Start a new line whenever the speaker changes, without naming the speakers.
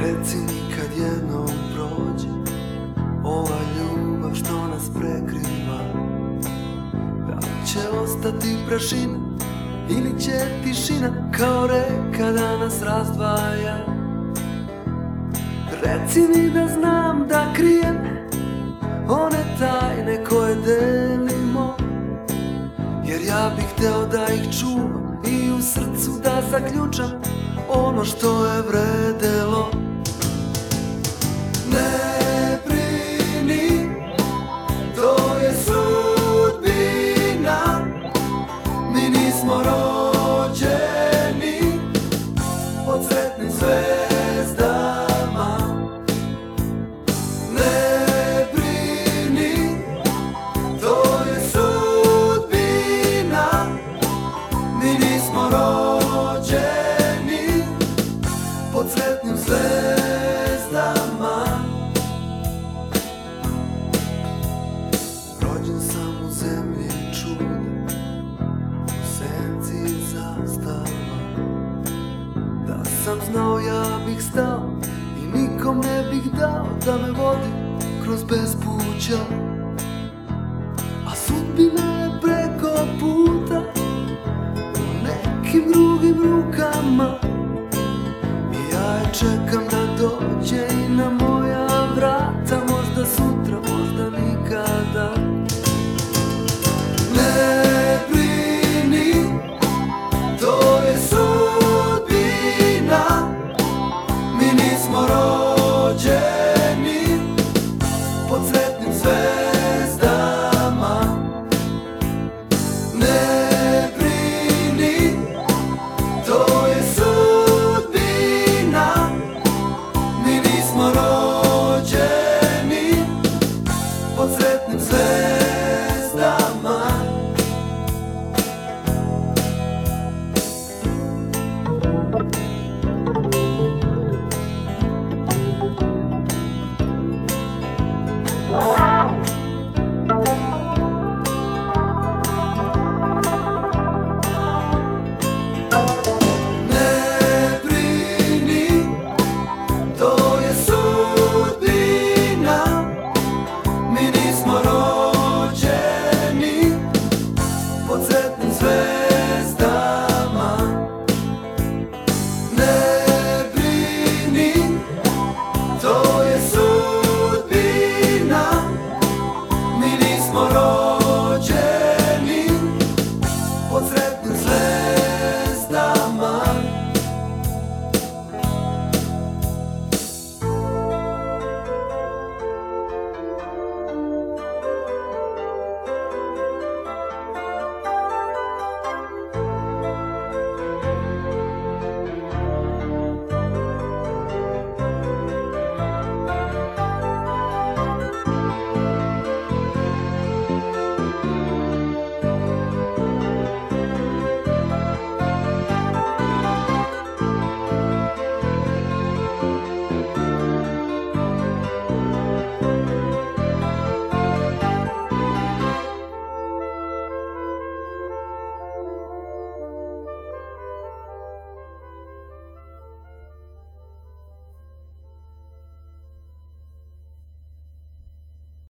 Reci mi kad jednom prođe Ova ljubav što nas prekriva. Da li će ostati prašina Ili će tišina Kao reka da nas razdvaja? Reci mi da znam da krijem One tajne koje delimo Jer ja bih hteo da ih čuvam I u srcu da zaključam Ono što je vredelo and svet. Sam znao ja bih stao I nikom ne bih dao da me vodi kroz bespuća A sudbina je preko puta U nekim drugim rukama. I ja je čekam da dođe i na moja Fest am Mann.